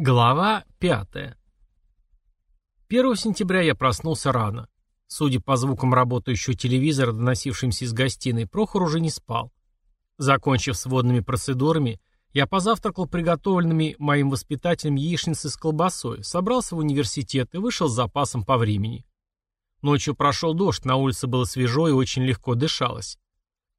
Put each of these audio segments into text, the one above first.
Глава пятая. 1 сентября я проснулся рано. Судя по звукам работающего телевизора, доносившимся из гостиной, Прохор уже не спал. Закончив с водными процедурами, я позавтракал приготовленными моим воспитателем яичницы с колбасой, собрался в университет и вышел с запасом по времени. Ночью прошел дождь, на улице было свежо и очень легко дышалось.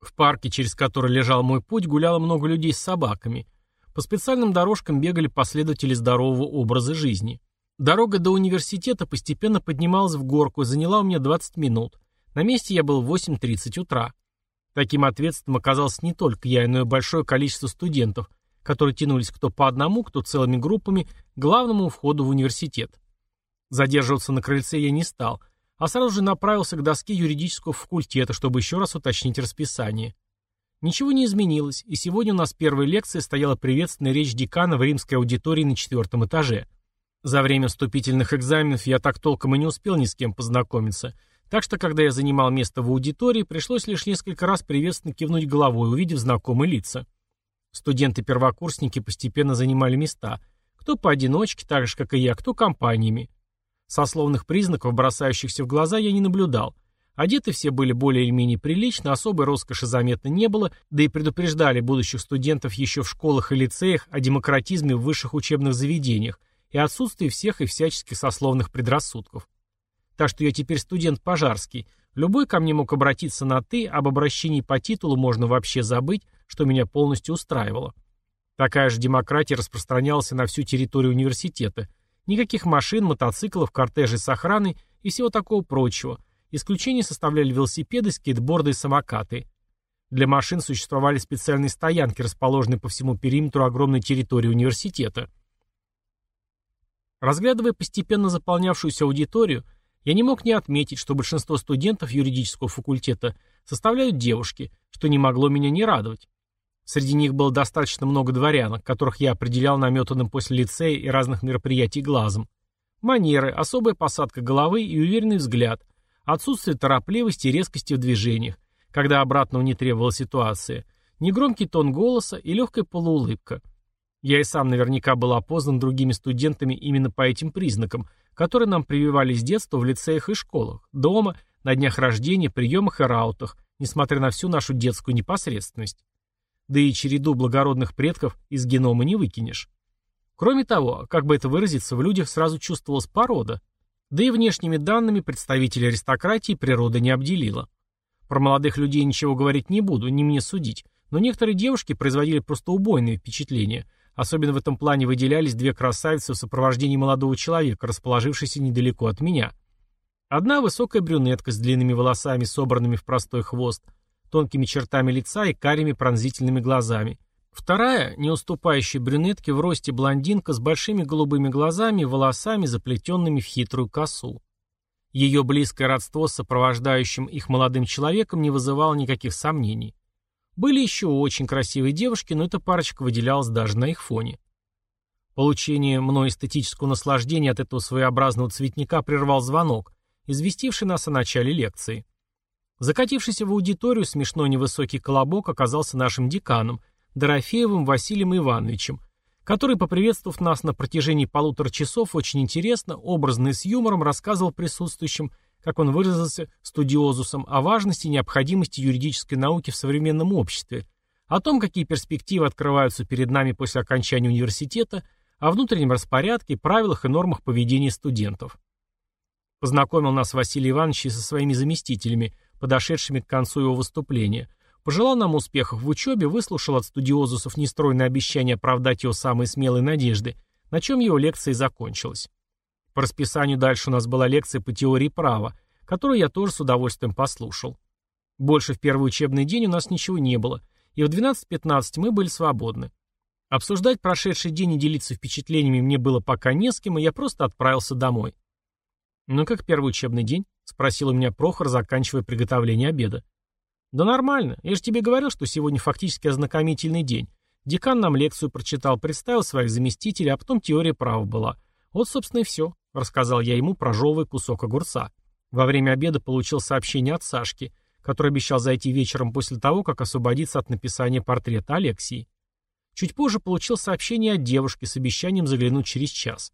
В парке, через который лежал мой путь, гуляло много людей с собаками – по специальным дорожкам бегали последователи здорового образа жизни. Дорога до университета постепенно поднималась в горку и заняла у меня 20 минут. На месте я был в 8.30 утра. Таким ответственным оказался не только я, но и большое количество студентов, которые тянулись кто по одному, кто целыми группами к главному входу в университет. Задерживаться на крыльце я не стал, а сразу же направился к доске юридического факультета, чтобы еще раз уточнить расписание. Ничего не изменилось, и сегодня у нас первой лекции стояла приветственная речь декана в римской аудитории на четвертом этаже. За время вступительных экзаменов я так толком и не успел ни с кем познакомиться, так что, когда я занимал место в аудитории, пришлось лишь несколько раз приветственно кивнуть головой, увидев знакомые лица. Студенты-первокурсники постепенно занимали места, кто поодиночке, так же, как и я, кто компаниями. Сословных признаков, бросающихся в глаза, я не наблюдал – Одеты все были более или менее прилично, особой роскоши заметно не было, да и предупреждали будущих студентов еще в школах и лицеях о демократизме в высших учебных заведениях и отсутствии всех и всяческих сословных предрассудков. Так что я теперь студент пожарский. Любой ко мне мог обратиться на «ты», об обращении по титулу можно вообще забыть, что меня полностью устраивало. Такая же демократия распространялась на всю территорию университета. Никаких машин, мотоциклов, кортежей с охраной и всего такого прочего – Исключение составляли велосипеды, скейтборды и самокаты. Для машин существовали специальные стоянки, расположенные по всему периметру огромной территории университета. Разглядывая постепенно заполнявшуюся аудиторию, я не мог не отметить, что большинство студентов юридического факультета составляют девушки, что не могло меня не радовать. Среди них было достаточно много дворянок, которых я определял наметанным после лицея и разных мероприятий глазом. Манеры, особая посадка головы и уверенный взгляд, Отсутствие торопливости и резкости в движениях, когда обратного не требовала ситуация, негромкий тон голоса и легкая полуулыбка. Я и сам наверняка был опознан другими студентами именно по этим признакам, которые нам прививали с детства в лицеях и школах, дома, на днях рождения, приемах и раутах, несмотря на всю нашу детскую непосредственность. Да и череду благородных предков из генома не выкинешь. Кроме того, как бы это выразиться, в людях сразу чувствовалась порода. Да и внешними данными представители аристократии природа не обделила. Про молодых людей ничего говорить не буду, не мне судить, но некоторые девушки производили просто убойные впечатления. Особенно в этом плане выделялись две красавицы в сопровождении молодого человека, расположившейся недалеко от меня. Одна высокая брюнетка с длинными волосами, собранными в простой хвост, тонкими чертами лица и карими пронзительными глазами. Вторая, не уступающая брюнетке в росте блондинка с большими голубыми глазами и волосами, заплетенными в хитрую косу. Ее близкое родство с сопровождающим их молодым человеком не вызывало никаких сомнений. Были еще очень красивые девушки, но эта парочка выделялась даже на их фоне. Получение мной эстетического наслаждения от этого своеобразного цветника прервал звонок, известивший нас о начале лекции. Закатившийся в аудиторию смешной невысокий колобок оказался нашим деканом, Дорофеевым Василием Ивановичем, который, поприветствовав нас на протяжении полутора часов, очень интересно, образно и с юмором рассказывал присутствующим, как он выразился, студиозусам, о важности и необходимости юридической науки в современном обществе, о том, какие перспективы открываются перед нами после окончания университета, о внутреннем распорядке, правилах и нормах поведения студентов. Познакомил нас Василий Иванович со своими заместителями, подошедшими к концу его выступления – Пожелал нам успехов в учебе, выслушал от студиозусов нестройное обещание оправдать его самые смелые надежды, на чем его лекция и закончилась. По расписанию дальше у нас была лекция по теории права, которую я тоже с удовольствием послушал. Больше в первый учебный день у нас ничего не было, и в 12.15 мы были свободны. Обсуждать прошедший день и делиться впечатлениями мне было пока не с кем, и я просто отправился домой. «Ну как первый учебный день?» — спросил у меня Прохор, заканчивая приготовление обеда. «Да нормально. Я же тебе говорил, что сегодня фактически ознакомительный день. Декан нам лекцию прочитал, представил своих заместителей, а потом теория права была. Вот, собственно, и все», — рассказал я ему, прожевывая кусок огурца. Во время обеда получил сообщение от Сашки, который обещал зайти вечером после того, как освободиться от написания портрета Алексии. Чуть позже получил сообщение от девушки с обещанием заглянуть через час.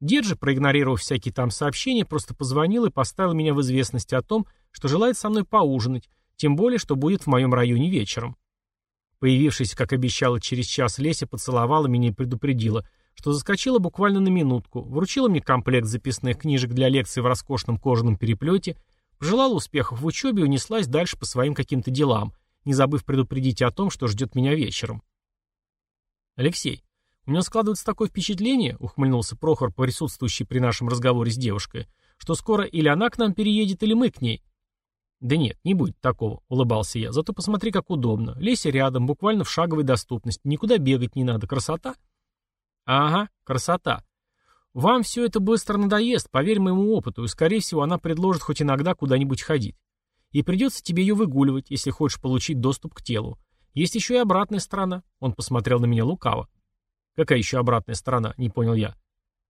Дед же, проигнорировав всякие там сообщения, просто позвонил и поставил меня в известность о том, что желает со мной поужинать, тем более, что будет в моем районе вечером. Появившись, как обещала, через час Леся поцеловала меня и предупредила, что заскочила буквально на минутку, вручила мне комплект записных книжек для лекций в роскошном кожаном переплете, пожелала успехов в учебе и унеслась дальше по своим каким-то делам, не забыв предупредить о том, что ждет меня вечером. «Алексей, у меня складывается такое впечатление», — ухмыльнулся Прохор, присутствующий при нашем разговоре с девушкой, «что скоро или она к нам переедет, или мы к ней». «Да нет, не будет такого», — улыбался я. «Зато посмотри, как удобно. Леся рядом, буквально в шаговой доступности. Никуда бегать не надо. Красота?» «Ага, красота. Вам все это быстро надоест, поверь моему опыту, и, скорее всего, она предложит хоть иногда куда-нибудь ходить. И придется тебе ее выгуливать, если хочешь получить доступ к телу. Есть еще и обратная сторона. Он посмотрел на меня лукаво. Какая еще обратная сторона? Не понял я.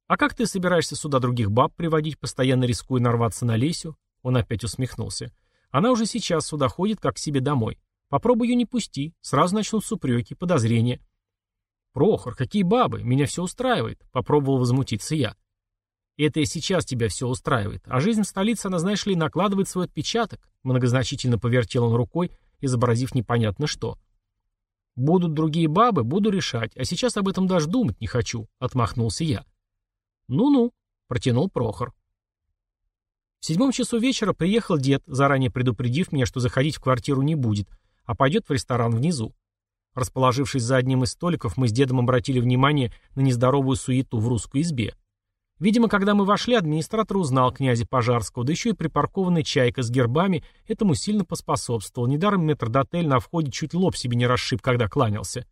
А как ты собираешься сюда других баб приводить, постоянно рискуя нарваться на Лесю? Он опять усмехнулся. Она уже сейчас сюда ходит, как к себе домой. Попробуй ее не пусти, сразу начнутся упреки, подозрения. Прохор, какие бабы, меня все устраивает, попробовал возмутиться я. Это и сейчас тебя все устраивает, а жизнь в столице, она, знаешь ли, накладывает свой отпечаток. Многозначительно повертел он рукой, изобразив непонятно что. — Будут другие бабы, буду решать, а сейчас об этом даже думать не хочу, отмахнулся я. Ну-ну, протянул Прохор. В седьмом часу вечера приехал дед, заранее предупредив меня, что заходить в квартиру не будет, а пойдет в ресторан внизу. Расположившись за одним из столиков, мы с дедом обратили внимание на нездоровую суету в русской избе. Видимо, когда мы вошли, администратор узнал князя Пожарского, да еще и припаркованная чайка с гербами этому сильно поспособствовал. Недаром метрдотель на входе чуть лоб себе не расшиб, когда кланялся.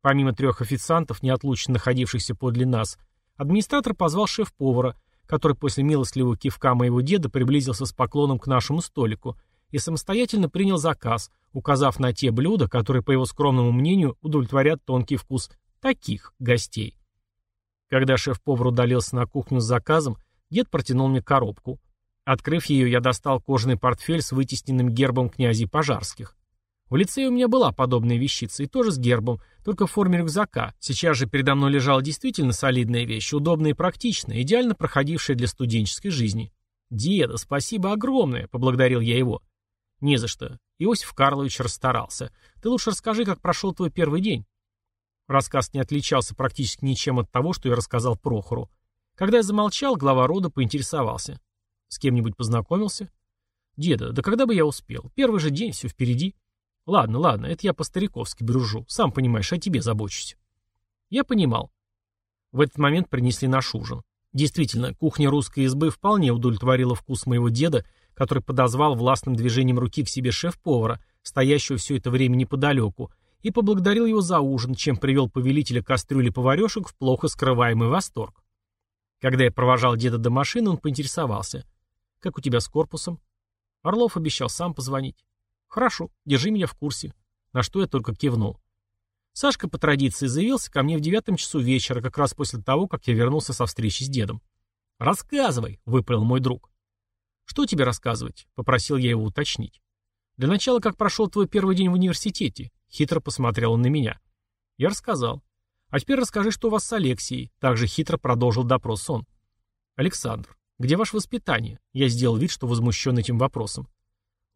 Помимо трех официантов, неотлучно находившихся подле нас, администратор позвал шеф-повара, который после милостливого кивка моего деда приблизился с поклоном к нашему столику и самостоятельно принял заказ, указав на те блюда, которые, по его скромному мнению, удовлетворят тонкий вкус таких гостей. Когда шеф-повар удалился на кухню с заказом, дед протянул мне коробку. Открыв ее, я достал кожаный портфель с вытесненным гербом князей Пожарских. В лице у меня была подобная вещица, и тоже с гербом, только в форме рюкзака. Сейчас же передо мной лежала действительно солидная вещь, удобная и практичная, идеально проходившая для студенческой жизни. «Деда, спасибо огромное!» — поблагодарил я его. «Не за что. Иосиф Карлович расстарался. Ты лучше расскажи, как прошел твой первый день». Рассказ не отличался практически ничем от того, что я рассказал Прохору. Когда я замолчал, глава рода поинтересовался. С кем-нибудь познакомился? Деда, да когда бы я успел? Первый же день, все впереди. Ладно, ладно, это я по-стариковски дружу. Сам понимаешь, о тебе забочусь. Я понимал. В этот момент принесли наш ужин. Действительно, кухня русской избы вполне удовлетворила вкус моего деда, который подозвал властным движением руки к себе шеф-повара, стоящего все это время неподалеку, и поблагодарил его за ужин, чем привел повелителя кастрюли поварешек в плохо скрываемый восторг. Когда я провожал деда до машины, он поинтересовался. «Как у тебя с корпусом?» Орлов обещал сам позвонить. «Хорошо, держи меня в курсе». На что я только кивнул. Сашка по традиции заявился ко мне в девятом часу вечера, как раз после того, как я вернулся со встречи с дедом. «Рассказывай», — выпалил мой друг. «Что тебе рассказывать?» — попросил я его уточнить. «Для начала, как прошел твой первый день в университете?» Хитро посмотрел он на меня. Я рассказал. А теперь расскажи, что у вас с Алексией. Также хитро продолжил допрос он. Александр, где ваше воспитание? Я сделал вид, что возмущен этим вопросом.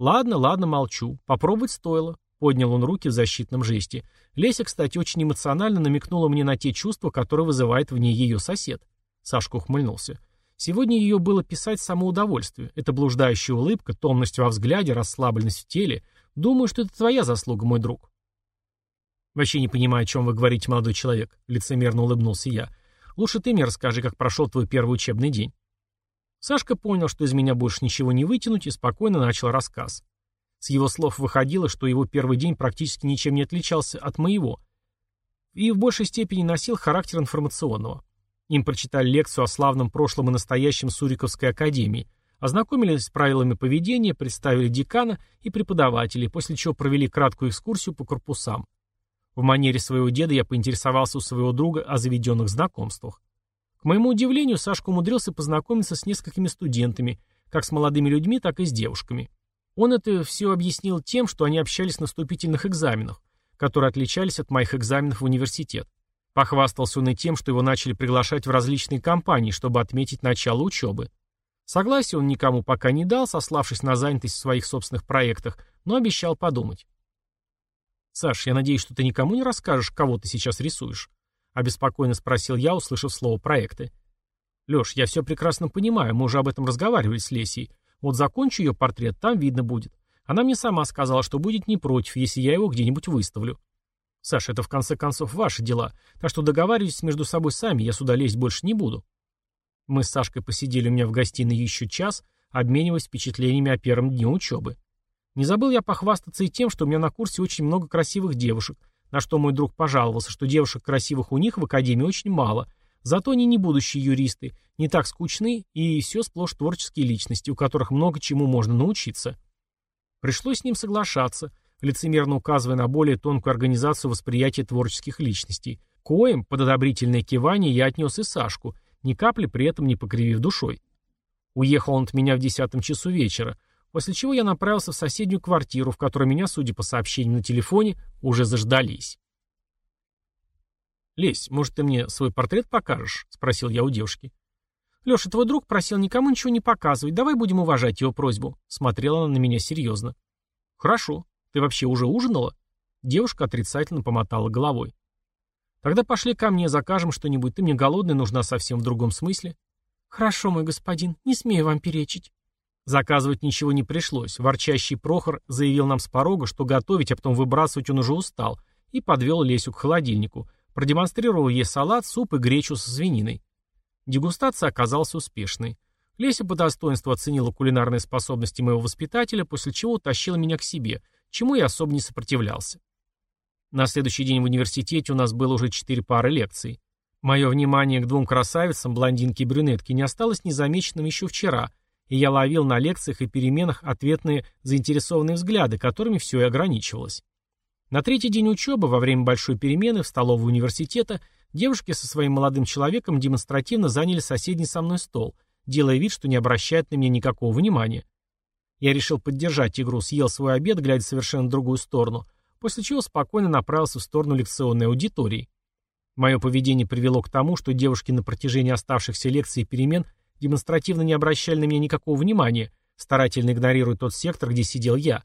Ладно, ладно, молчу. Попробовать стоило. Поднял он руки в защитном жесте. Леся, кстати, очень эмоционально намекнула мне на те чувства, которые вызывает в ней ее сосед. Сашка ухмыльнулся. Сегодня ее было писать самоудовольствие. Это блуждающая улыбка, томность во взгляде, расслабленность в теле. Думаю, что это твоя заслуга, мой друг. «Вообще не понимаю, о чем вы говорите, молодой человек», — лицемерно улыбнулся я. «Лучше ты мне расскажи, как прошел твой первый учебный день». Сашка понял, что из меня больше ничего не вытянуть, и спокойно начал рассказ. С его слов выходило, что его первый день практически ничем не отличался от моего, и в большей степени носил характер информационного. Им прочитали лекцию о славном прошлом и настоящем Суриковской академии, ознакомились с правилами поведения, представили декана и преподавателей, после чего провели краткую экскурсию по корпусам. В манере своего деда я поинтересовался у своего друга о заведенных знакомствах. К моему удивлению, Сашка умудрился познакомиться с несколькими студентами, как с молодыми людьми, так и с девушками. Он это все объяснил тем, что они общались на вступительных экзаменах, которые отличались от моих экзаменов в университет. Похвастался он и тем, что его начали приглашать в различные компании, чтобы отметить начало учебы. Согласия он никому пока не дал, сославшись на занятость в своих собственных проектах, но обещал подумать. «Саш, я надеюсь, что ты никому не расскажешь, кого ты сейчас рисуешь?» — обеспокоенно спросил я, услышав слово «проекты». «Леш, я все прекрасно понимаю, мы уже об этом разговаривали с Лесей. Вот закончу ее портрет, там видно будет. Она мне сама сказала, что будет не против, если я его где-нибудь выставлю. Саша, это в конце концов ваши дела, так что договаривайтесь между собой сами, я сюда лезть больше не буду. Мы с Сашкой посидели у меня в гостиной еще час, обмениваясь впечатлениями о первом дне учебы. Не забыл я похвастаться и тем, что у меня на курсе очень много красивых девушек, на что мой друг пожаловался, что девушек красивых у них в академии очень мало, зато они не будущие юристы, не так скучны и все сплошь творческие личности, у которых много чему можно научиться. Пришлось с ним соглашаться, лицемерно указывая на более тонкую организацию восприятия творческих личностей. Коим, под одобрительное кивание, я отнес и Сашку, ни капли при этом не покривив душой. Уехал он от меня в десятом часу вечера, после чего я направился в соседнюю квартиру, в которой меня, судя по сообщениям на телефоне, уже заждались. «Лесь, может, ты мне свой портрет покажешь?» — спросил я у девушки. «Леша, твой друг просил никому ничего не показывать, давай будем уважать его просьбу», — смотрела она на меня серьезно. «Хорошо. Ты вообще уже ужинала?» Девушка отрицательно помотала головой. «Тогда пошли ко мне, закажем что-нибудь. Ты мне голодная, нужна совсем в другом смысле». «Хорошо, мой господин, не смею вам перечить». Заказывать ничего не пришлось. Ворчащий Прохор заявил нам с порога, что готовить, а потом выбрасывать он уже устал, и подвел Лесю к холодильнику. Продемонстрировал ей салат, суп и гречу со свининой. Дегустация оказалась успешной. Леся по достоинству оценила кулинарные способности моего воспитателя, после чего утащила меня к себе, чему я особо не сопротивлялся. На следующий день в университете у нас было уже четыре пары лекций. Мое внимание к двум красавицам, блондинке и брюнетке, не осталось незамеченным еще вчера, и я ловил на лекциях и переменах ответные заинтересованные взгляды, которыми все и ограничивалось. На третий день учебы, во время большой перемены в столовой университета, девушки со своим молодым человеком демонстративно заняли соседний со мной стол, делая вид, что не обращают на меня никакого внимания. Я решил поддержать игру, съел свой обед, глядя совершенно в другую сторону, после чего спокойно направился в сторону лекционной аудитории. Мое поведение привело к тому, что девушки на протяжении оставшихся лекций и перемен демонстративно не обращали на меня никакого внимания, старательно игнорируя тот сектор, где сидел я.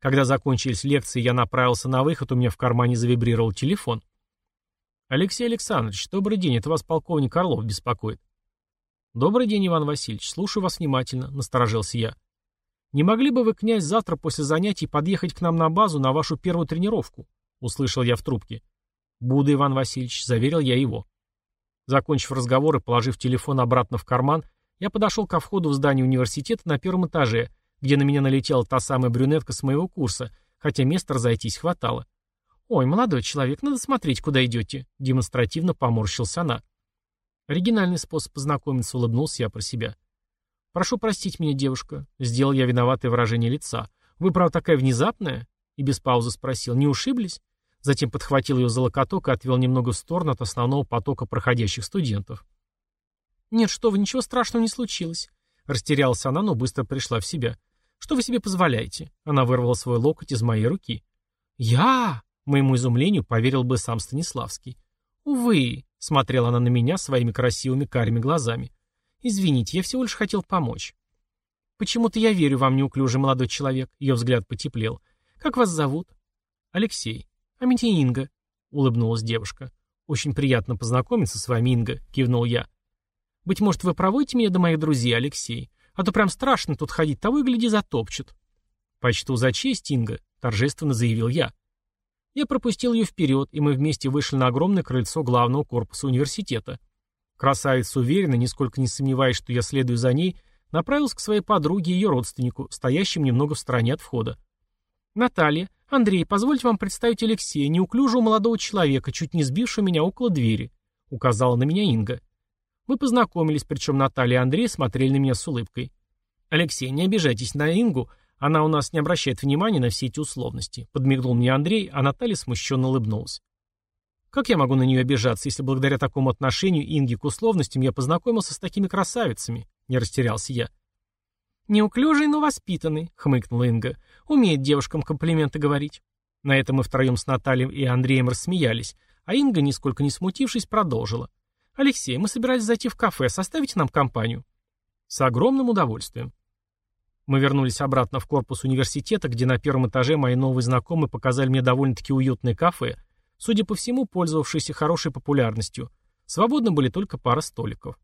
Когда закончились лекции, я направился на выход, у меня в кармане завибрировал телефон. «Алексей Александрович, добрый день, это вас полковник Орлов беспокоит». «Добрый день, Иван Васильевич, слушаю вас внимательно», — насторожился я. «Не могли бы вы, князь, завтра после занятий подъехать к нам на базу на вашу первую тренировку?» — услышал я в трубке. «Буду, Иван Васильевич», — заверил я его. Закончив разговор и положив телефон обратно в карман, я подошел ко входу в здание университета на первом этаже, где на меня налетела та самая брюнетка с моего курса, хотя места разойтись хватало. «Ой, молодой человек, надо смотреть, куда идете», — демонстративно поморщился она. Оригинальный способ познакомиться, улыбнулся я про себя. «Прошу простить меня, девушка», — сделал я виноватое выражение лица. «Вы, правда, такая внезапная?» И без паузы спросил, «Не ушиблись?» Затем подхватил ее за локоток и отвел немного в сторону от основного потока проходящих студентов. «Нет, что вы, ничего страшного не случилось», — растерялась она, но быстро пришла в себя. «Что вы себе позволяете?» Она вырвала свой локоть из моей руки. «Я?» — моему изумлению поверил бы сам Станиславский. «Увы», — смотрела она на меня своими красивыми карими глазами. «Извините, я всего лишь хотел помочь». «Почему-то я верю вам, неуклюжий молодой человек», — ее взгляд потеплел. «Как вас зовут?» «Алексей». «А меня Инга», — улыбнулась девушка. «Очень приятно познакомиться с вами, Инга», — кивнул я. «Быть может, вы проводите меня до моих друзей, Алексей? А то прям страшно тут ходить, того и гляди затопчут». «Почту за честь, Инга», — торжественно заявил я. Я пропустил ее вперед, и мы вместе вышли на огромное крыльцо главного корпуса университета. Красавица уверенно, нисколько не сомневаясь, что я следую за ней, направилась к своей подруге и ее родственнику, стоящим немного в стороне от входа. «Наталья, Андрей, позвольте вам представить Алексея, неуклюжего молодого человека, чуть не сбившего меня около двери», — указала на меня Инга. Мы познакомились, причем Наталья и Андрей смотрели на меня с улыбкой. «Алексей, не обижайтесь на Ингу, она у нас не обращает внимания на все эти условности», — подмигнул мне Андрей, а Наталья смущенно улыбнулась. Как я могу на нее обижаться, если благодаря такому отношению Инги к условностям я познакомился с такими красавицами? Не растерялся я. Неуклюжий, но воспитанный, хмыкнула Инга. Умеет девушкам комплименты говорить. На это мы втроем с Натальей и Андреем рассмеялись, а Инга, нисколько не смутившись, продолжила. «Алексей, мы собирались зайти в кафе, составите нам компанию?» «С огромным удовольствием». Мы вернулись обратно в корпус университета, где на первом этаже мои новые знакомые показали мне довольно-таки уютное кафе, судя по всему, пользовавшееся хорошей популярностью. Свободно были только пара столиков.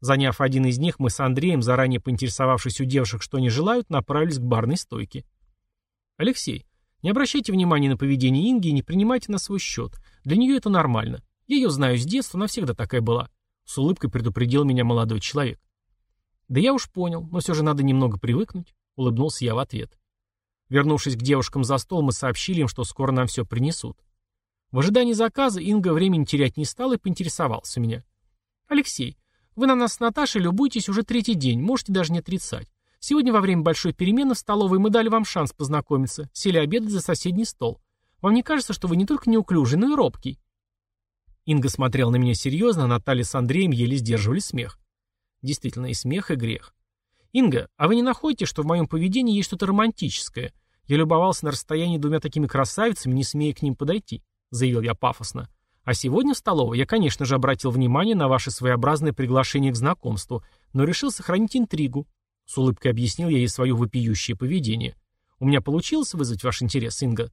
Заняв один из них, мы с Андреем, заранее поинтересовавшись у девушек, что они желают, направились к барной стойке. «Алексей, не обращайте внимания на поведение Инги и не принимайте на свой счет. Для нее это нормально. Я ее знаю с детства, она всегда такая была», — с улыбкой предупредил меня молодой человек. «Да я уж понял, но все же надо немного привыкнуть», — улыбнулся я в ответ. Вернувшись к девушкам за стол, мы сообщили им, что скоро нам все принесут. В ожидании заказа Инга времени терять не стала и поинтересовался меня. «Алексей, вы на нас с Наташей любуетесь уже третий день, можете даже не отрицать. Сегодня во время большой перемены в столовой мы дали вам шанс познакомиться, сели обедать за соседний стол. Вам не кажется, что вы не только неуклюжий, но и робкий?» Инга смотрела на меня серьезно, а Наталья с Андреем еле сдерживали смех. Действительно, и смех, и грех. «Инга, а вы не находите, что в моем поведении есть что-то романтическое? Я любовался на расстоянии двумя такими красавицами, не смея к ним подойти», — заявил я пафосно. А сегодня в столовой я, конечно же, обратил внимание на ваше своеобразное приглашение к знакомству, но решил сохранить интригу. С улыбкой объяснил я ей свое вопиющее поведение. У меня получилось вызвать ваш интерес, Инга?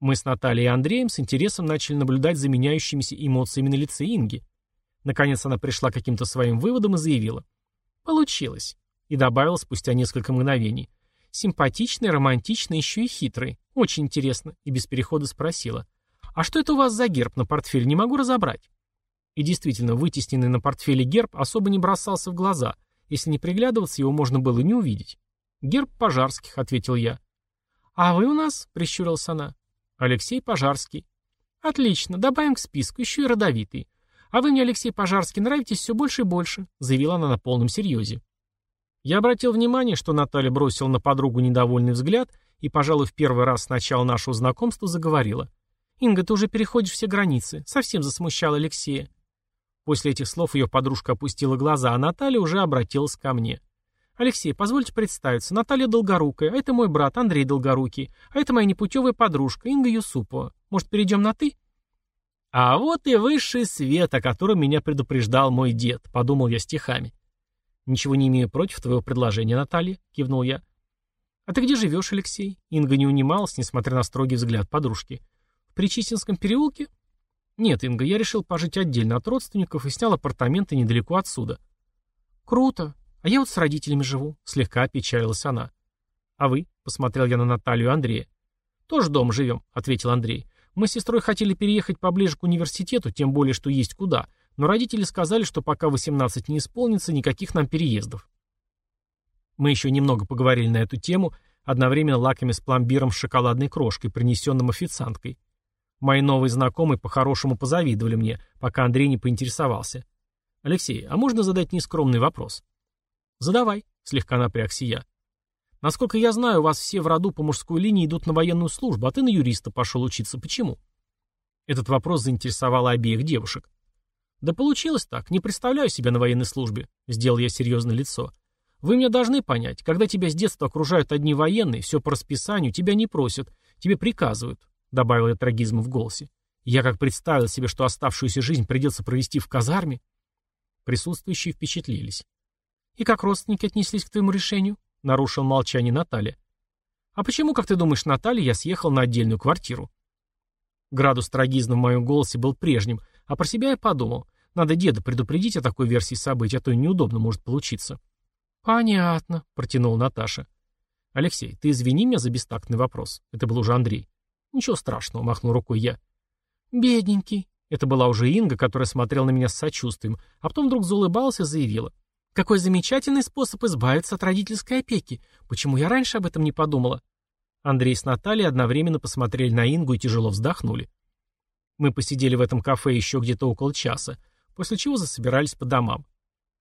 Мы с Натальей и Андреем с интересом начали наблюдать за меняющимися эмоциями на лице Инги. Наконец она пришла к каким-то своим выводам и заявила. «Получилось». И добавила спустя несколько мгновений. «Симпатичный, романтичный, еще и хитрый. Очень интересно». И без перехода спросила. «А что это у вас за герб на портфеле? Не могу разобрать». И действительно, вытесненный на портфеле герб особо не бросался в глаза. Если не приглядываться, его можно было не увидеть. «Герб Пожарских», — ответил я. «А вы у нас?» — прищурилась она. «Алексей Пожарский». «Отлично, добавим к списку, еще и родовитый. А вы мне, Алексей Пожарский, нравитесь все больше и больше», — заявила она на полном серьезе. Я обратил внимание, что Наталья бросила на подругу недовольный взгляд и, пожалуй, в первый раз с начала нашего знакомства заговорила. «Инга, ты уже переходишь все границы. Совсем засмущал Алексея». После этих слов ее подружка опустила глаза, а Наталья уже обратилась ко мне. «Алексей, позвольте представиться. Наталья Долгорукая, а это мой брат Андрей Долгорукий, а это моя непутевая подружка Инга Юсупова. Может, перейдем на «ты»?» «А вот и высший свет, о котором меня предупреждал мой дед», — подумал я стихами. «Ничего не имею против твоего предложения, Наталья», — кивнул я. «А ты где живешь, Алексей?» Инга не унималась, несмотря на строгий взгляд подружки. Причистинском переулке? Нет, Инга, я решил пожить отдельно от родственников и снял апартаменты недалеко отсюда. Круто. А я вот с родителями живу, слегка опечалилась она. А вы? Посмотрел я на Наталью и Андрея. Тоже дома живем, ответил Андрей. Мы с сестрой хотели переехать поближе к университету, тем более, что есть куда. Но родители сказали, что пока 18 не исполнится, никаких нам переездов. Мы еще немного поговорили на эту тему, одновременно лаками с пломбиром с шоколадной крошкой, принесенным официанткой. Мои новые знакомые по-хорошему позавидовали мне, пока Андрей не поинтересовался. «Алексей, а можно задать нескромный вопрос?» «Задавай», — слегка напрягся я. «Насколько я знаю, вас все в роду по мужской линии идут на военную службу, а ты на юриста пошел учиться. Почему?» Этот вопрос заинтересовал обеих девушек. «Да получилось так. Не представляю себя на военной службе», — сделал я серьезное лицо. «Вы меня должны понять. Когда тебя с детства окружают одни военные, все по расписанию, тебя не просят, тебе приказывают. — добавил я трагизма в голосе. «Я как представил себе, что оставшуюся жизнь придется провести в казарме». Присутствующие впечатлились. «И как родственники отнеслись к твоему решению?» — нарушил молчание Наталья. «А почему, как ты думаешь, Наталья, я съехал на отдельную квартиру?» Градус трагизма в моем голосе был прежним, а про себя я подумал. Надо деда предупредить о такой версии событий, а то неудобно может получиться. «Понятно», — протянул Наташа. «Алексей, ты извини меня за бестактный вопрос». Это был уже Андрей. «Ничего страшного», — махнул рукой я. «Бедненький». Это была уже Инга, которая смотрела на меня с сочувствием, а потом вдруг заулыбалась и заявила. «Какой замечательный способ избавиться от родительской опеки. Почему я раньше об этом не подумала?» Андрей с Натальей одновременно посмотрели на Ингу и тяжело вздохнули. Мы посидели в этом кафе еще где-то около часа, после чего засобирались по домам.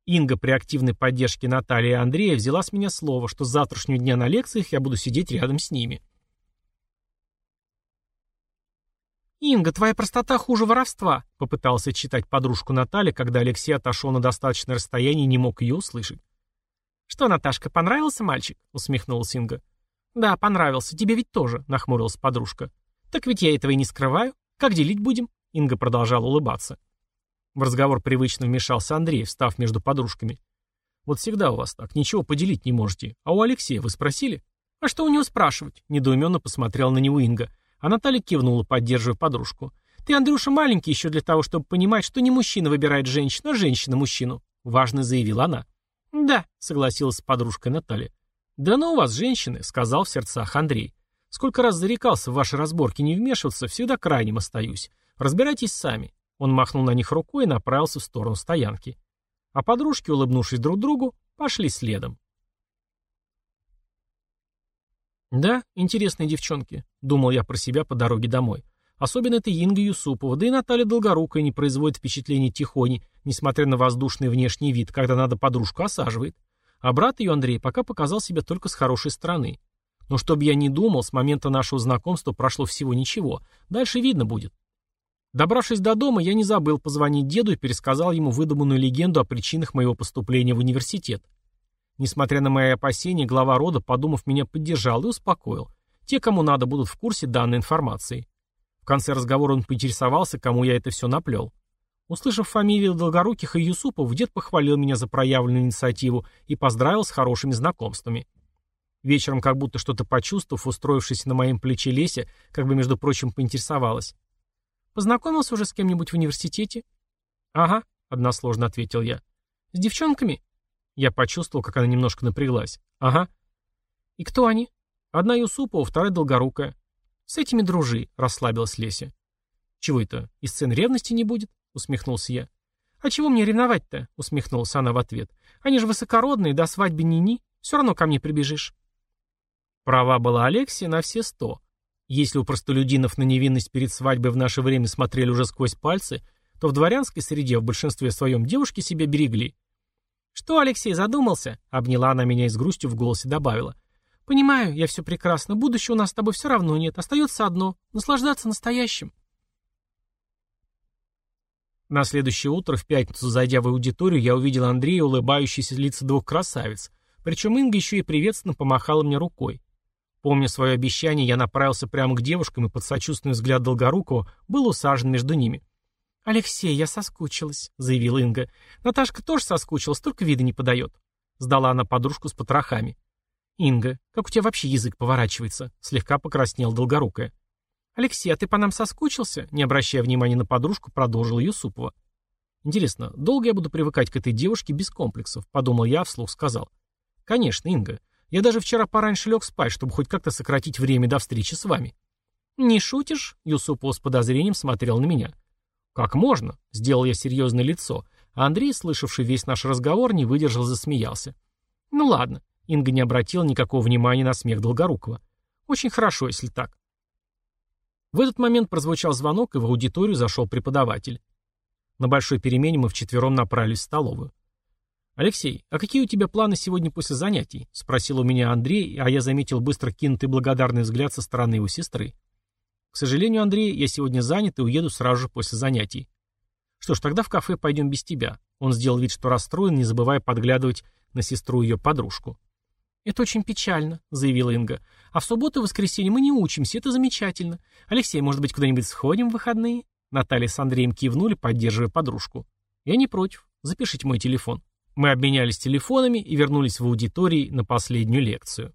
Инга при активной поддержке Натальи и Андрея взяла с меня слово, что с завтрашнего дня на лекциях я буду сидеть рядом с ними. «Инга, твоя простота хуже воровства», — попытался читать подружку Наталья, когда Алексей отошел на достаточное расстояние и не мог ее услышать. «Что, Наташка, понравился мальчик?» — усмехнулась Инга. «Да, понравился. Тебе ведь тоже», — нахмурилась подружка. Так ведь я этого и не скрываю. Как делить будем? Инга продолжала улыбаться. В разговор привычно вмешался Андрей, встав между подружками. Вот всегда у вас так, ничего поделить не можете. А у Алексея вы спросили? А что у него спрашивать? Недоуменно посмотрел на него Инга. А Наталья кивнула, поддерживая подружку. Ты, Андрюша, маленький еще для того, чтобы понимать, что не мужчина выбирает женщину, а женщина мужчину. Важно заявила она. Да, согласилась с подружкой Наталья. Да ну у вас женщины, сказал в сердцах Андрей. Сколько раз зарекался в ваши разборки не вмешиваться, всегда крайним остаюсь. Разбирайтесь сами. Он махнул на них рукой и направился в сторону стоянки. А подружки, улыбнувшись друг другу, пошли следом. «Да, интересные девчонки», — думал я про себя по дороге домой. Особенно это Инга Юсупова, да и Наталья Долгорукая не производит впечатления тихони, несмотря на воздушный внешний вид, когда надо подружку осаживает. А брат ее, Андрей, пока показал себя только с хорошей стороны. Но чтобы я не думал, с момента нашего знакомства прошло всего ничего. Дальше видно будет. Добравшись до дома, я не забыл позвонить деду и пересказал ему выдуманную легенду о причинах моего поступления в университет. Несмотря на мои опасения, глава рода, подумав, меня поддержал и успокоил. Те, кому надо, будут в курсе данной информации. В конце разговора он поинтересовался, кому я это все наплел. Услышав фамилию Долгоруких и Юсупов, дед похвалил меня за проявленную инициативу и поздравил с хорошими знакомствами. Вечером, как будто что-то почувствовав, устроившись на моем плече Леся, как бы, между прочим, поинтересовалась. «Познакомился уже с кем-нибудь в университете?» «Ага», — односложно ответил я. «С девчонками?» Я почувствовал, как она немножко напряглась. «Ага». «И кто они?» «Одна Юсупова, вторая Долгорукая». «С этими дружи», — расслабилась Леся. «Чего это, и сцен ревности не будет?» — усмехнулся я. «А чего мне ревновать-то?» — усмехнулась она в ответ. «Они же высокородные, до свадьбы ни-ни. Все равно ко мне прибежишь». Права была Алексия на все сто. Если у простолюдинов на невинность перед свадьбой в наше время смотрели уже сквозь пальцы, то в дворянской среде в большинстве своем девушки себя берегли. «Что, Алексей, задумался?» — обняла она меня и с грустью в голосе добавила. «Понимаю, я все прекрасно. Будущего у нас с тобой все равно нет. Остается одно — наслаждаться настоящим». На следующее утро, в пятницу, зайдя в аудиторию, я увидел Андрея, улыбающиеся лица двух красавиц. Причем Инга еще и приветственно помахала мне рукой. Помня свое обещание, я направился прямо к девушкам и под сочувственный взгляд Долгорукова был усажен между ними. «Алексей, я соскучилась», — заявила Инга. «Наташка тоже соскучилась, только вида не подает». Сдала она подружку с потрохами. «Инга, как у тебя вообще язык поворачивается?» — слегка покраснел Долгорукая. «Алексей, а ты по нам соскучился?» Не обращая внимания на подружку, продолжил Юсупова. «Интересно, долго я буду привыкать к этой девушке без комплексов?» — подумал я, вслух сказал. «Конечно, Инга. Я даже вчера пораньше лег спать, чтобы хоть как-то сократить время до встречи с вами». «Не шутишь?» — Юсупов с подозрением смотрел на меня. «Как можно?» — сделал я серьезное лицо, а Андрей, слышавший весь наш разговор, не выдержал, засмеялся. «Ну ладно». Инга не обратила никакого внимания на смех Долгорукова. «Очень хорошо, если так». В этот момент прозвучал звонок, и в аудиторию зашел преподаватель. На большой перемене мы вчетвером направились в столовую. «Алексей, а какие у тебя планы сегодня после занятий?» — спросил у меня Андрей, а я заметил быстро кинутый благодарный взгляд со стороны его сестры. «К сожалению, Андрей, я сегодня занят и уеду сразу же после занятий». «Что ж, тогда в кафе пойдем без тебя». Он сделал вид, что расстроен, не забывая подглядывать на сестру и ее подружку. «Это очень печально», — заявила Инга. «А в субботу и воскресенье мы не учимся, это замечательно. Алексей, может быть, куда-нибудь сходим в выходные?» Наталья с Андреем кивнули, поддерживая подружку. «Я не против. Запишите мой телефон». Мы обменялись телефонами и вернулись в аудитории на последнюю лекцию.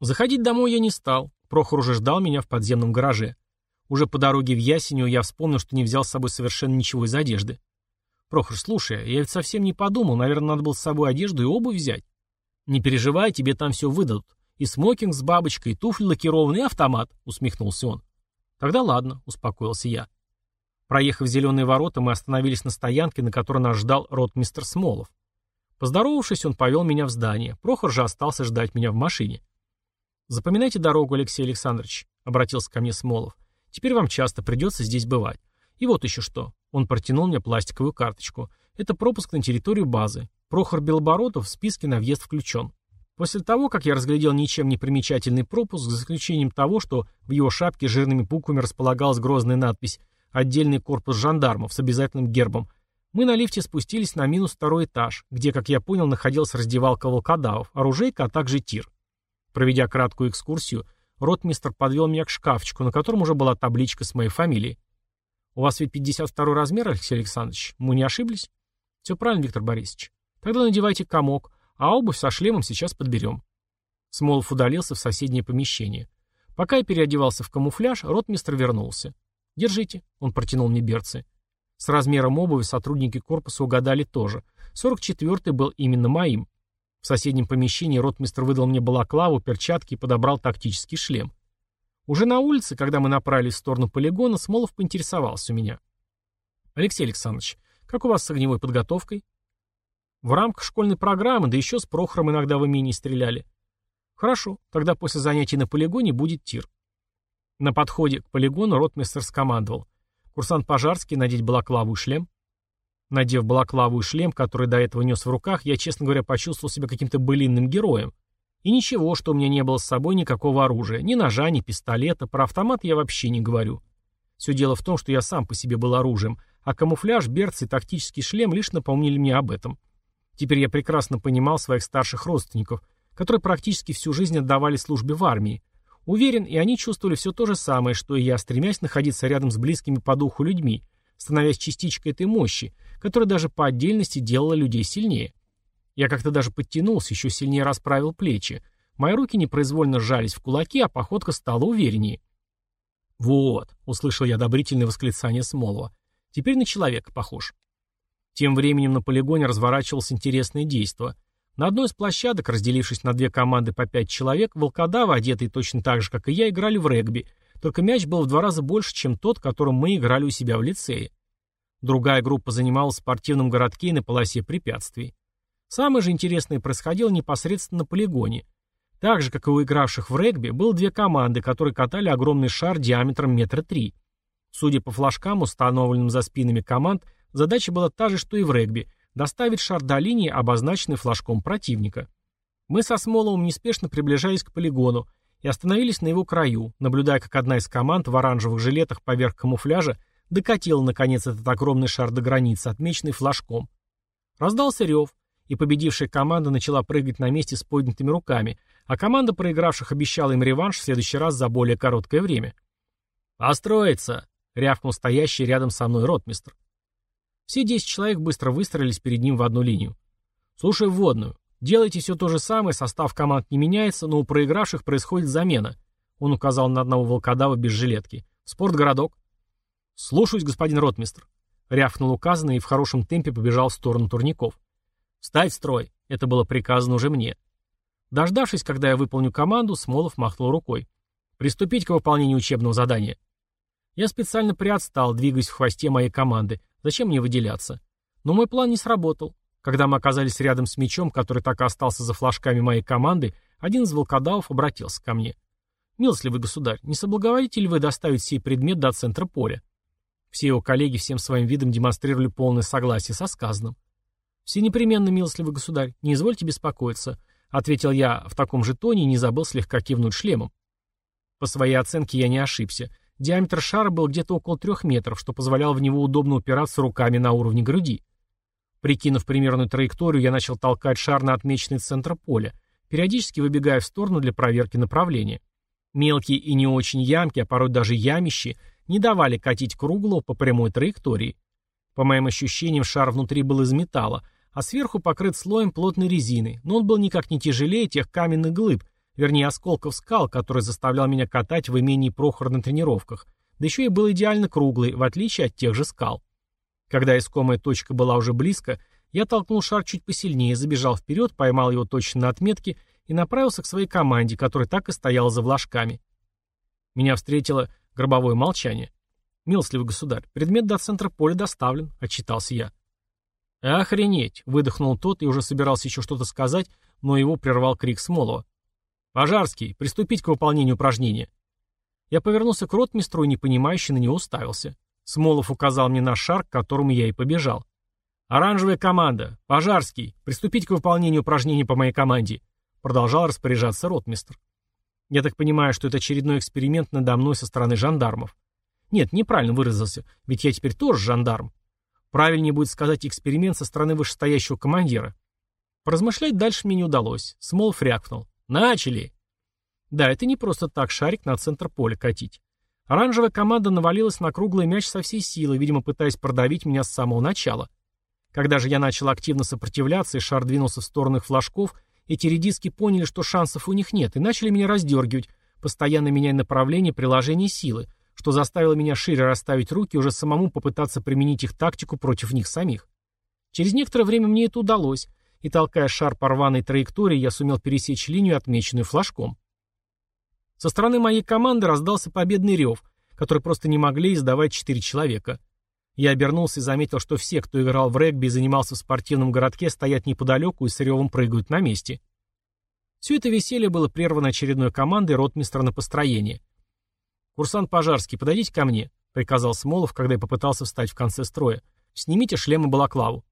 Заходить домой я не стал. Прохор уже ждал меня в подземном гараже. Уже по дороге в Ясенево я вспомнил, что не взял с собой совершенно ничего из одежды. «Прохор, слушай, я ведь совсем не подумал, наверное, надо было с собой одежду и обувь взять». «Не переживай, тебе там все выдадут. И смокинг с бабочкой, и туфли лакированные, и автомат», — усмехнулся он. «Тогда ладно», — успокоился я. Проехав зеленые ворота, мы остановились на стоянке, на которой нас ждал ротмистер Смолов. Поздоровавшись, он повел меня в здание. Прохор же остался ждать меня в машине. «Запоминайте дорогу, Алексей Александрович», — обратился ко мне Смолов. «Теперь вам часто придется здесь бывать. И вот еще что». Он протянул мне пластиковую карточку. «Это пропуск на территорию базы. Прохор Белобородов в списке на въезд включен». После того, как я разглядел ничем не примечательный пропуск, за исключением того, что в его шапке жирными буквами располагалась грозная надпись отдельный корпус жандармов с обязательным гербом, мы на лифте спустились на минус второй этаж, где, как я понял, находилась раздевалка волкодавов, оружейка, а также тир. Проведя краткую экскурсию, ротмистр подвел меня к шкафчику, на котором уже была табличка с моей фамилией. «У вас ведь 52 размер, Алексей Александрович? Мы не ошиблись?» «Все правильно, Виктор Борисович. Тогда надевайте комок, а обувь со шлемом сейчас подберем». Смолов удалился в соседнее помещение. Пока я переодевался в камуфляж, ротмистр вернулся. «Держите», — он протянул мне берцы. С размером обуви сотрудники корпуса угадали тоже. 44-й был именно моим. В соседнем помещении ротмистр выдал мне балаклаву, перчатки и подобрал тактический шлем. Уже на улице, когда мы направились в сторону полигона, Смолов поинтересовался у меня. «Алексей Александрович, как у вас с огневой подготовкой?» «В рамках школьной программы, да еще с Прохором иногда в имении стреляли». «Хорошо, тогда после занятий на полигоне будет тир». На подходе к полигону ротмистер скомандовал. «Курсант Пожарский, надеть балаклаву и шлем». Надев балаклаву и шлем, который до этого нес в руках, я, честно говоря, почувствовал себя каким-то былинным героем. И ничего, что у меня не было с собой никакого оружия, ни ножа, ни пистолета, про автомат я вообще не говорю. Все дело в том, что я сам по себе был оружием, а камуфляж, берцы и тактический шлем лишь напомнили мне об этом. Теперь я прекрасно понимал своих старших родственников, которые практически всю жизнь отдавали службе в армии. Уверен, и они чувствовали все то же самое, что и я, стремясь находиться рядом с близкими по духу людьми, становясь частичкой этой мощи, которая даже по отдельности делала людей сильнее. Я как-то даже подтянулся, еще сильнее расправил плечи. Мои руки непроизвольно сжались в кулаки, а походка стала увереннее. «Вот», — услышал я одобрительное восклицание Смолова, — «теперь на человека похож». Тем временем на полигоне разворачивалось интересное действо. На одной из площадок, разделившись на две команды по пять человек, волкодавы, одетые точно так же, как и я, играли в регби, только мяч был в два раза больше, чем тот, которым мы играли у себя в лицее. Другая группа занималась в спортивном городке и на полосе препятствий. Самое же интересное происходило непосредственно на полигоне. Так же, как и у игравших в регби, было две команды, которые катали огромный шар диаметром метра три. Судя по флажкам, установленным за спинами команд, задача была та же, что и в регби – доставить шар до линии, обозначенной флажком противника. Мы со Смоловым неспешно приближались к полигону и остановились на его краю, наблюдая, как одна из команд в оранжевых жилетах поверх камуфляжа докатила, наконец, этот огромный шар до границы, отмеченный флажком. Раздался рев – и победившая команда начала прыгать на месте с поднятыми руками, а команда проигравших обещала им реванш в следующий раз за более короткое время. «Построиться!» — рявкнул стоящий рядом со мной ротмистр. Все десять человек быстро выстроились перед ним в одну линию. «Слушай вводную. Делайте все то же самое, состав команд не меняется, но у проигравших происходит замена». Он указал на одного волкодава без жилетки. «Спортгородок». «Слушаюсь, господин ротмистр». Рявкнул указанный и в хорошем темпе побежал в сторону турников. «Встать в строй!» — это было приказано уже мне. Дождавшись, когда я выполню команду, Смолов махнул рукой. «Приступить к выполнению учебного задания». Я специально приотстал, двигаясь в хвосте моей команды. Зачем мне выделяться? Но мой план не сработал. Когда мы оказались рядом с мячом, который так и остался за флажками моей команды, один из волкодавов обратился ко мне. «Милостливый государь, не соблаговолите ли вы доставить сей предмет до центра поля?» Все его коллеги всем своим видом демонстрировали полное согласие со сказанным. «Все непременно, милостливый государь, не извольте беспокоиться», ответил я в таком же тоне и не забыл слегка кивнуть шлемом. По своей оценке я не ошибся. Диаметр шара был где-то около трех метров, что позволяло в него удобно упираться руками на уровне груди. Прикинув примерную траекторию, я начал толкать шар на отмеченный центр поля, периодически выбегая в сторону для проверки направления. Мелкие и не очень ямки, а порой даже ямищи, не давали катить круглого по прямой траектории. По моим ощущениям, шар внутри был из металла, а сверху покрыт слоем плотной резины, но он был никак не тяжелее тех каменных глыб, вернее осколков скал, который заставлял меня катать в имении Прохор на тренировках, да еще и был идеально круглый, в отличие от тех же скал. Когда искомая точка была уже близко, я толкнул шар чуть посильнее, забежал вперед, поймал его точно на отметке и направился к своей команде, которая так и стояла за влажками. Меня встретило гробовое молчание. «Милостливый государь, предмет до центра поля доставлен», — отчитался я. «Охренеть!» — выдохнул тот и уже собирался еще что-то сказать, но его прервал крик Смолова. «Пожарский, приступить к выполнению упражнения». Я повернулся к ротмистру и непонимающе на него уставился. Смолов указал мне на шар, к которому я и побежал. «Оранжевая команда! Пожарский! Приступить к выполнению упражнений по моей команде!» Продолжал распоряжаться ротмистр. Я так понимаю, что это очередной эксперимент надо мной со стороны жандармов. Нет, неправильно выразился, ведь я теперь тоже жандарм. Правильнее будет сказать эксперимент со стороны вышестоящего командира. Поразмышлять дальше мне не удалось. Смол фрякнул. «Начали!» Да, это не просто так шарик на центр поля катить. Оранжевая команда навалилась на круглый мяч со всей силы, видимо, пытаясь продавить меня с самого начала. Когда же я начал активно сопротивляться и шар двинулся в сторону их флажков, эти редиски поняли, что шансов у них нет, и начали меня раздергивать, постоянно меняя направление приложения силы, что заставило меня шире расставить руки и уже самому попытаться применить их тактику против них самих. Через некоторое время мне это удалось, и толкая шар по рваной траектории, я сумел пересечь линию, отмеченную флажком. Со стороны моей команды раздался победный рев, который просто не могли издавать четыре человека. Я обернулся и заметил, что все, кто играл в регби и занимался в спортивном городке, стоят неподалеку и с ревом прыгают на месте. Все это веселье было прервано очередной командой ротмистра на построение. «Курсант Пожарский, подойдите ко мне», — приказал Смолов, когда я попытался встать в конце строя. «Снимите шлем и балаклаву».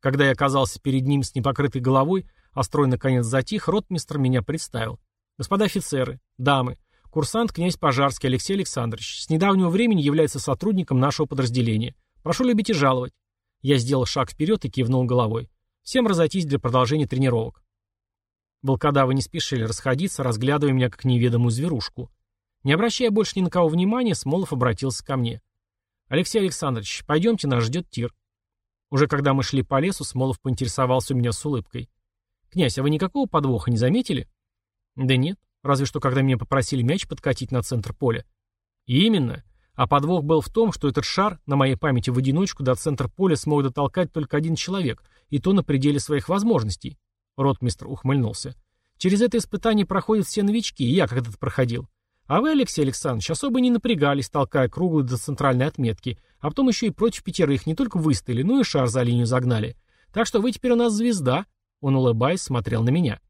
Когда я оказался перед ним с непокрытой головой, а строй наконец затих, ротмистр меня представил. «Господа офицеры, дамы, Курсант князь Пожарский Алексей Александрович. С недавнего времени является сотрудником нашего подразделения. Прошу любить и жаловать. Я сделал шаг вперед и кивнул головой. Всем разойтись для продолжения тренировок. Волкодавы не спешили расходиться, разглядывая меня как неведомую зверушку. Не обращая больше ни на кого внимания, Смолов обратился ко мне. «Алексей Александрович, пойдемте, нас ждет тир». Уже когда мы шли по лесу, Смолов поинтересовался у меня с улыбкой. «Князь, а вы никакого подвоха не заметили?» «Да нет. Разве что, когда меня попросили мяч подкатить на центр поля. И именно. А подвох был в том, что этот шар, на моей памяти в одиночку, до центра поля смог дотолкать только один человек, и то на пределе своих возможностей. Ротмистр ухмыльнулся. Через это испытание проходят все новички, и я когда-то проходил. А вы, Алексей Александрович, особо не напрягались, толкая круглый до центральной отметки, а потом еще и против пятерых не только выставили, но и шар за линию загнали. Так что вы теперь у нас звезда. Он, улыбаясь, смотрел на меня.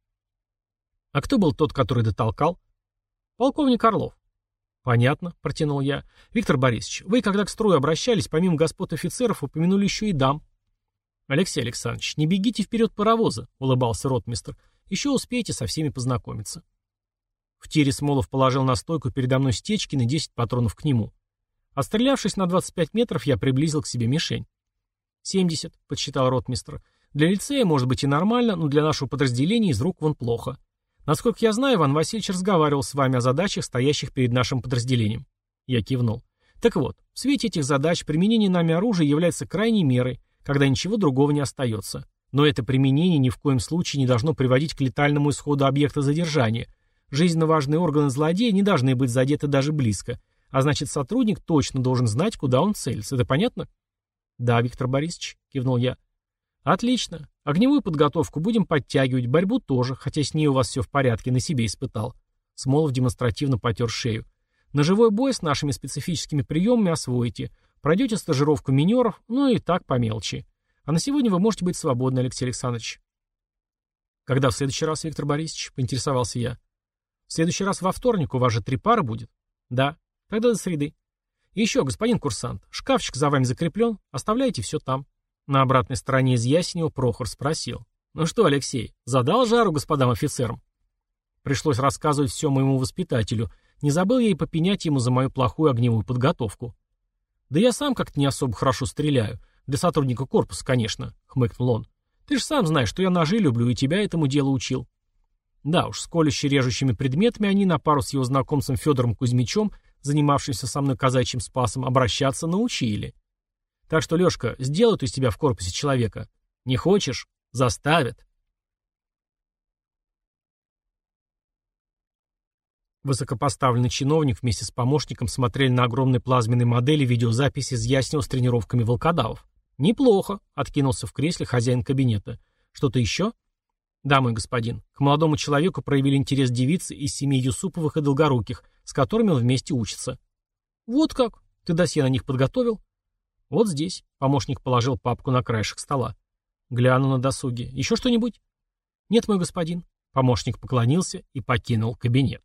А кто был тот, который дотолкал? Полковник Орлов. Понятно, протянул я. Виктор Борисович, вы, когда к строю обращались, помимо господ офицеров, упомянули еще и дам. Алексей Александрович, не бегите вперед паровоза, улыбался ротмистр. Еще успеете со всеми познакомиться. В тире Смолов положил на стойку передо мной стечки на 10 патронов к нему. Отстрелявшись на 25 метров, я приблизил к себе мишень. «Семьдесят», — подсчитал ротмистр. «Для лицея, может быть, и нормально, но для нашего подразделения из рук вон плохо. Насколько я знаю, Иван Васильевич разговаривал с вами о задачах, стоящих перед нашим подразделением. Я кивнул. Так вот, в свете этих задач применение нами оружия является крайней мерой, когда ничего другого не остается. Но это применение ни в коем случае не должно приводить к летальному исходу объекта задержания. Жизненно важные органы злодея не должны быть задеты даже близко. А значит, сотрудник точно должен знать, куда он целится. Это понятно? Да, Виктор Борисович, кивнул я. Отлично. Огневую подготовку будем подтягивать, борьбу тоже, хотя с ней у вас все в порядке, на себе испытал. Смолов демонстративно потер шею. Ножевой бой с нашими специфическими приемами освоите. Пройдете стажировку минеров, ну и так по мелочи. А на сегодня вы можете быть свободны, Алексей Александрович. Когда в следующий раз, Виктор Борисович? Поинтересовался я. В следующий раз во вторник, у вас же три пары будет? Да. Тогда до среды. И еще, господин курсант, шкафчик за вами закреплен, оставляйте все там. На обратной стороне из Ясенева Прохор спросил. «Ну что, Алексей, задал жару господам офицерам?» Пришлось рассказывать все моему воспитателю. Не забыл я и попенять ему за мою плохую огневую подготовку. «Да я сам как-то не особо хорошо стреляю. Для сотрудника корпуса, конечно», — хмыкнул он. «Ты же сам знаешь, что я ножи люблю, и тебя этому делу учил». Да уж, с колюще-режущими предметами они на пару с его знакомцем Федором Кузьмичем, занимавшимся со мной казачьим спасом, обращаться научили. Так что, Лешка, сделают из тебя в корпусе человека. Не хочешь? Заставят. Высокопоставленный чиновник вместе с помощником смотрели на огромной плазменной модели видеозаписи из Яснева с тренировками волкодавов. «Неплохо», — откинулся в кресле хозяин кабинета. «Что-то еще?» «Да, мой господин. К молодому человеку проявили интерес девицы из семьи Юсуповых и Долгоруких, с которыми он вместе учится». «Вот как? Ты досье на них подготовил?» «Вот здесь», — помощник положил папку на краешек стола. «Гляну на досуге. Еще что-нибудь?» «Нет, мой господин». Помощник поклонился и покинул кабинет.